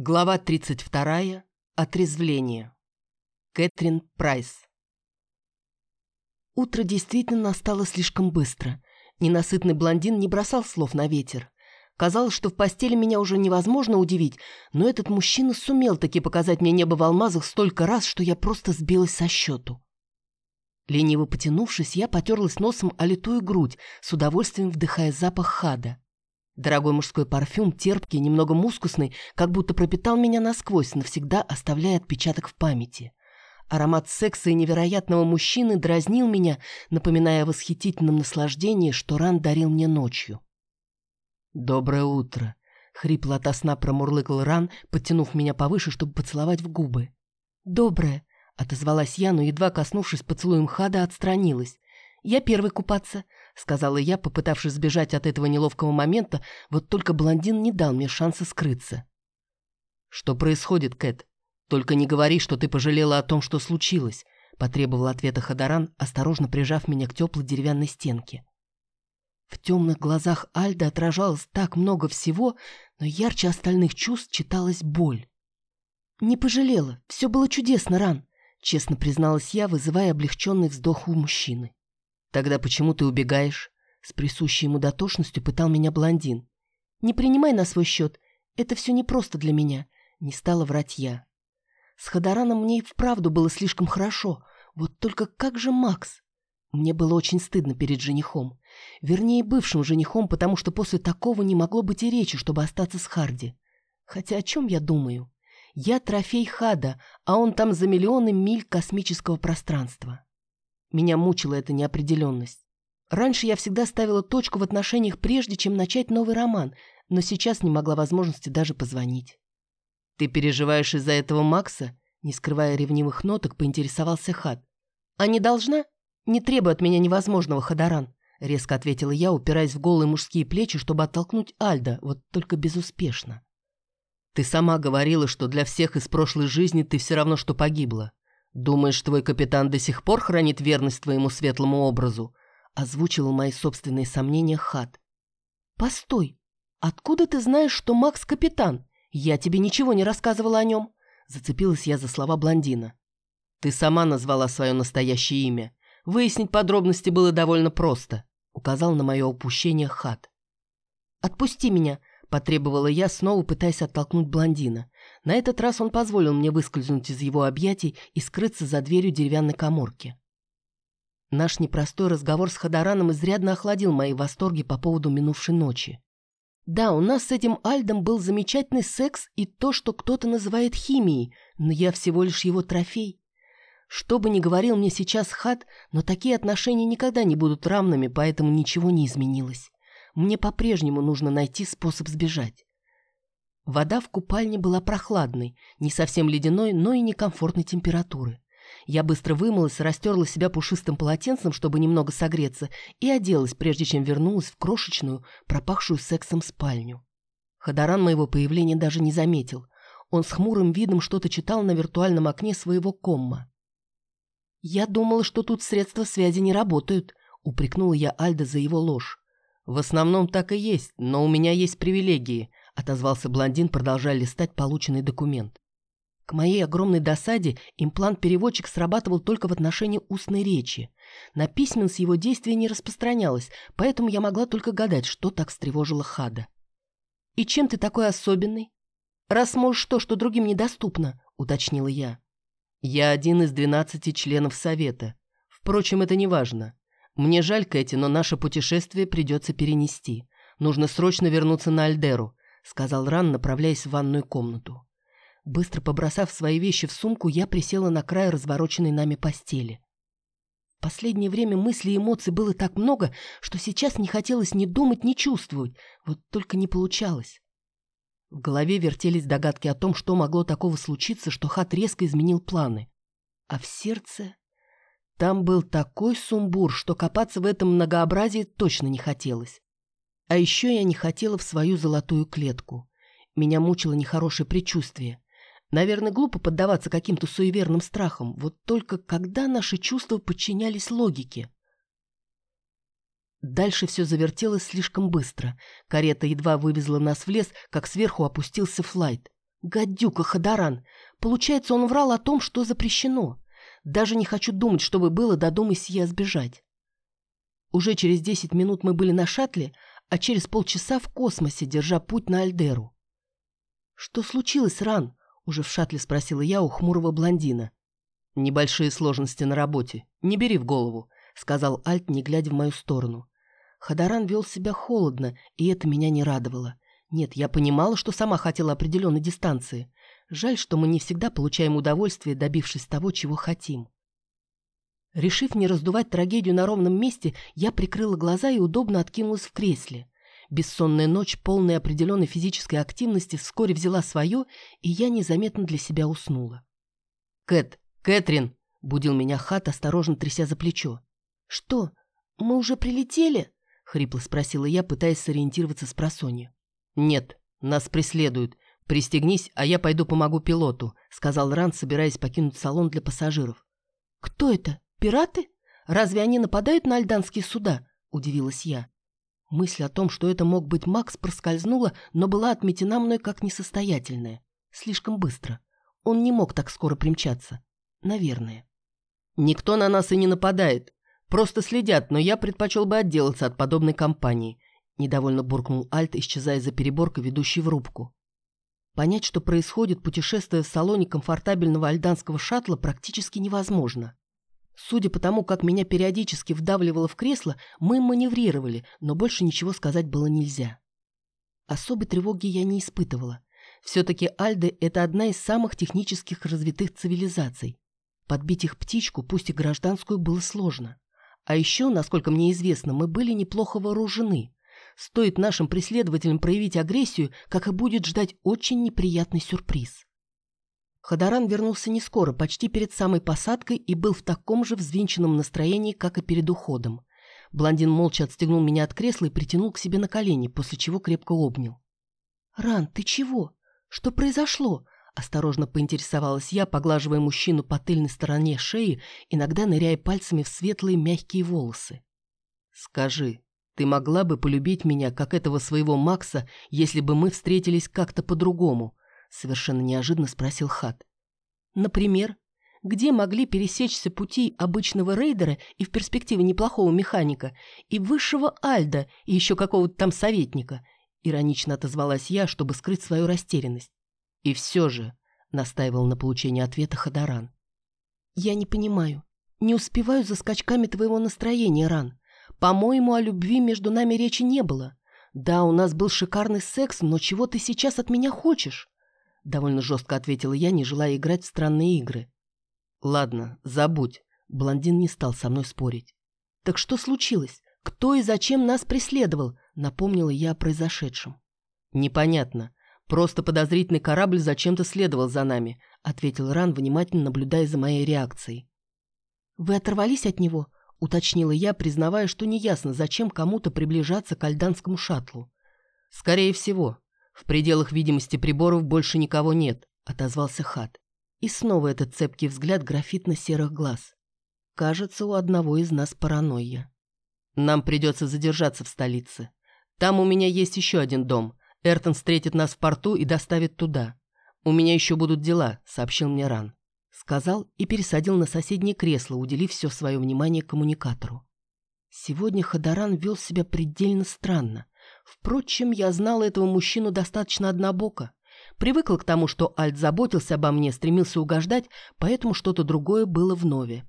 Глава 32. Отрезвление. Кэтрин Прайс. Утро действительно настало слишком быстро. Ненасытный блондин не бросал слов на ветер. Казалось, что в постели меня уже невозможно удивить, но этот мужчина сумел таки показать мне небо в алмазах столько раз, что я просто сбилась со счету. Лениво потянувшись, я потерлась носом о литую грудь, с удовольствием вдыхая запах хада. Дорогой мужской парфюм, терпкий, немного мускусный, как будто пропитал меня насквозь, навсегда оставляя отпечаток в памяти. Аромат секса и невероятного мужчины дразнил меня, напоминая о восхитительном наслаждении, что Ран дарил мне ночью. «Доброе утро!» — хрипло ото сна промурлыкал Ран, подтянув меня повыше, чтобы поцеловать в губы. «Доброе!» — отозвалась я, но, едва коснувшись поцелуем Хада, отстранилась. «Я первый купаться», — сказала я, попытавшись сбежать от этого неловкого момента, вот только блондин не дал мне шанса скрыться. «Что происходит, Кэт? Только не говори, что ты пожалела о том, что случилось», — потребовал ответа Хадаран, осторожно прижав меня к теплой деревянной стенке. В темных глазах Альда отражалось так много всего, но ярче остальных чувств читалась боль. «Не пожалела, все было чудесно, Ран», — честно призналась я, вызывая облегченный вздох у мужчины. «Тогда почему ты убегаешь?» С присущей ему дотошностью пытал меня блондин. «Не принимай на свой счет. Это все непросто для меня», — не стала врать я. С Ходораном мне и вправду было слишком хорошо. Вот только как же Макс? Мне было очень стыдно перед женихом. Вернее, бывшим женихом, потому что после такого не могло быть и речи, чтобы остаться с Харди. Хотя о чем я думаю? Я трофей Хада, а он там за миллионы миль космического пространства. Меня мучила эта неопределенность. Раньше я всегда ставила точку в отношениях, прежде чем начать новый роман, но сейчас не могла возможности даже позвонить. «Ты переживаешь из-за этого Макса?» Не скрывая ревнивых ноток, поинтересовался Хад. «А не должна? Не требуй от меня невозможного, Хадаран», резко ответила я, упираясь в голые мужские плечи, чтобы оттолкнуть Альда, вот только безуспешно. «Ты сама говорила, что для всех из прошлой жизни ты все равно, что погибла. «Думаешь, твой капитан до сих пор хранит верность твоему светлому образу?» озвучивал мои собственные сомнения Хат. «Постой, откуда ты знаешь, что Макс капитан? Я тебе ничего не рассказывала о нем». Зацепилась я за слова блондина. «Ты сама назвала свое настоящее имя. Выяснить подробности было довольно просто», указал на мое упущение Хат. «Отпусти меня», потребовала я, снова пытаясь оттолкнуть блондина. На этот раз он позволил мне выскользнуть из его объятий и скрыться за дверью деревянной коморки. Наш непростой разговор с Ходораном изрядно охладил мои восторги по поводу минувшей ночи. Да, у нас с этим Альдом был замечательный секс и то, что кто-то называет химией, но я всего лишь его трофей. Что бы ни говорил мне сейчас Хад, но такие отношения никогда не будут равными, поэтому ничего не изменилось. Мне по-прежнему нужно найти способ сбежать. Вода в купальне была прохладной, не совсем ледяной, но и некомфортной температуры. Я быстро вымылась, растерла себя пушистым полотенцем, чтобы немного согреться, и оделась, прежде чем вернулась в крошечную, пропахшую сексом спальню. Ходоран моего появления даже не заметил. Он с хмурым видом что-то читал на виртуальном окне своего комма. «Я думала, что тут средства связи не работают», — упрекнула я Альда за его ложь. «В основном так и есть, но у меня есть привилегии», — отозвался блондин, продолжая листать полученный документ. К моей огромной досаде имплант-переводчик срабатывал только в отношении устной речи. На письменность его действия не распространялось, поэтому я могла только гадать, что так встревожило Хада. «И чем ты такой особенный?» «Раз можешь то, что другим недоступно», — уточнила я. «Я один из двенадцати членов Совета. Впрочем, это не важно. «Мне жаль, Кэти, но наше путешествие придется перенести. Нужно срочно вернуться на Альдеру», — сказал Ран, направляясь в ванную комнату. Быстро побросав свои вещи в сумку, я присела на край развороченной нами постели. В последнее время мыслей и эмоций было так много, что сейчас не хотелось ни думать, ни чувствовать, вот только не получалось. В голове вертелись догадки о том, что могло такого случиться, что Хат резко изменил планы. А в сердце... Там был такой сумбур, что копаться в этом многообразии точно не хотелось. А еще я не хотела в свою золотую клетку. Меня мучило нехорошее предчувствие. Наверное, глупо поддаваться каким-то суеверным страхам, вот только когда наши чувства подчинялись логике. Дальше все завертелось слишком быстро. Карета едва вывезла нас в лес, как сверху опустился флайт. Гадюка Хадаран. Получается, он врал о том, что запрещено. Даже не хочу думать, что бы было, додумайся я сбежать. Уже через десять минут мы были на шаттле, а через полчаса в космосе, держа путь на Альдеру. «Что случилось, Ран?» — уже в шаттле спросила я у хмурого блондина. «Небольшие сложности на работе. Не бери в голову», — сказал Альт, не глядя в мою сторону. Хадаран вел себя холодно, и это меня не радовало. Нет, я понимала, что сама хотела определенной дистанции. Жаль, что мы не всегда получаем удовольствие, добившись того, чего хотим. Решив не раздувать трагедию на ровном месте, я прикрыла глаза и удобно откинулась в кресле. Бессонная ночь, полная определенной физической активности, вскоре взяла свое, и я незаметно для себя уснула. «Кэт! Кэтрин!» — будил меня Хат, осторожно тряся за плечо. «Что, мы уже прилетели?» — хрипло спросила я, пытаясь сориентироваться с просонья. «Нет, нас преследуют. Пристегнись, а я пойду помогу пилоту», — сказал Ран, собираясь покинуть салон для пассажиров. «Кто это? Пираты? Разве они нападают на альданские суда?» — удивилась я. Мысль о том, что это мог быть Макс, проскользнула, но была отметена мной как несостоятельная. Слишком быстро. Он не мог так скоро примчаться. Наверное. «Никто на нас и не нападает. Просто следят, но я предпочел бы отделаться от подобной компании. Недовольно буркнул Альт, исчезая за переборкой, ведущей в рубку. Понять, что происходит, путешествуя в салоне комфортабельного альданского шаттла, практически невозможно. Судя по тому, как меня периодически вдавливало в кресло, мы маневрировали, но больше ничего сказать было нельзя. Особой тревоги я не испытывала. Все-таки Альды – это одна из самых технических развитых цивилизаций. Подбить их птичку, пусть и гражданскую, было сложно. А еще, насколько мне известно, мы были неплохо вооружены. Стоит нашим преследователям проявить агрессию, как и будет ждать очень неприятный сюрприз. Хадаран вернулся не скоро, почти перед самой посадкой, и был в таком же взвинченном настроении, как и перед уходом. Блондин молча отстегнул меня от кресла и притянул к себе на колени, после чего крепко обнял. «Ран, ты чего? Что произошло?» Осторожно поинтересовалась я, поглаживая мужчину по тыльной стороне шеи, иногда ныряя пальцами в светлые мягкие волосы. «Скажи, ты могла бы полюбить меня, как этого своего Макса, если бы мы встретились как-то по-другому?» Совершенно неожиданно спросил Хат. «Например, где могли пересечься пути обычного рейдера и в перспективе неплохого механика, и высшего Альда, и еще какого-то там советника?» Иронично отозвалась я, чтобы скрыть свою растерянность. «И все же», — настаивал на получении ответа Хадаран. «Я не понимаю. Не успеваю за скачками твоего настроения, Ран. По-моему, о любви между нами речи не было. Да, у нас был шикарный секс, но чего ты сейчас от меня хочешь?» Довольно жестко ответила я, не желая играть в странные игры. «Ладно, забудь». Блондин не стал со мной спорить. «Так что случилось? Кто и зачем нас преследовал?» Напомнила я о произошедшем. «Непонятно. Просто подозрительный корабль зачем-то следовал за нами», ответил Ран, внимательно наблюдая за моей реакцией. «Вы оторвались от него?» — уточнила я, признавая, что неясно, зачем кому-то приближаться к альданскому шаттлу. «Скорее всего. В пределах видимости приборов больше никого нет», — отозвался Хат. И снова этот цепкий взгляд графитно-серых глаз. Кажется, у одного из нас паранойя. «Нам придется задержаться в столице. Там у меня есть еще один дом. Эртон встретит нас в порту и доставит туда. У меня еще будут дела», — сообщил мне Ран сказал и пересадил на соседнее кресло, уделив все свое внимание коммуникатору. Сегодня Хадаран вел себя предельно странно. Впрочем, я знала этого мужчину достаточно однобоко. Привыкла к тому, что Альт заботился обо мне, стремился угождать, поэтому что-то другое было вновь.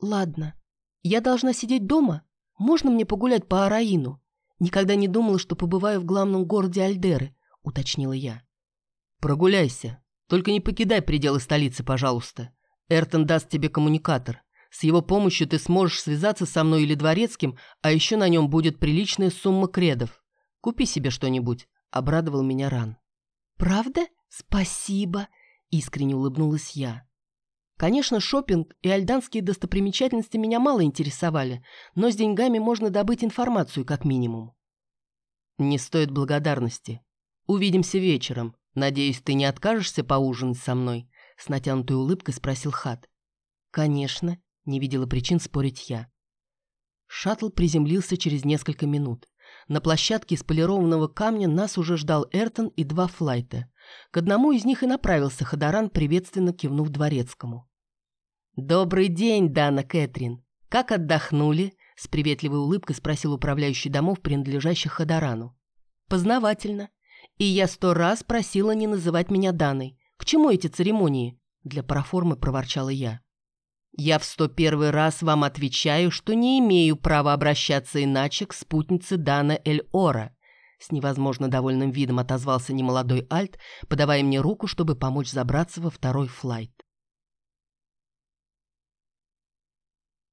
«Ладно, я должна сидеть дома? Можно мне погулять по Араину? Никогда не думала, что побываю в главном городе Альдеры», — уточнила я. «Прогуляйся», только не покидай пределы столицы, пожалуйста. Эртон даст тебе коммуникатор. С его помощью ты сможешь связаться со мной или дворецким, а еще на нем будет приличная сумма кредов. Купи себе что-нибудь», — обрадовал меня Ран. «Правда? Спасибо!» — искренне улыбнулась я. Конечно, шопинг и альданские достопримечательности меня мало интересовали, но с деньгами можно добыть информацию как минимум. «Не стоит благодарности. Увидимся вечером», «Надеюсь, ты не откажешься поужинать со мной?» С натянутой улыбкой спросил Хат. «Конечно», — не видела причин спорить я. Шаттл приземлился через несколько минут. На площадке из полированного камня нас уже ждал Эртон и два флайта. К одному из них и направился Ходоран, приветственно кивнув дворецкому. «Добрый день, Дана Кэтрин. Как отдохнули?» — с приветливой улыбкой спросил управляющий домов, принадлежащих Ходорану. «Познавательно. И я сто раз просила не называть меня Даной. К чему эти церемонии?» Для проформы проворчала я. «Я в сто первый раз вам отвечаю, что не имею права обращаться иначе к спутнице Дана Эль-Ора», с невозможно довольным видом отозвался немолодой Альт, подавая мне руку, чтобы помочь забраться во второй флайт.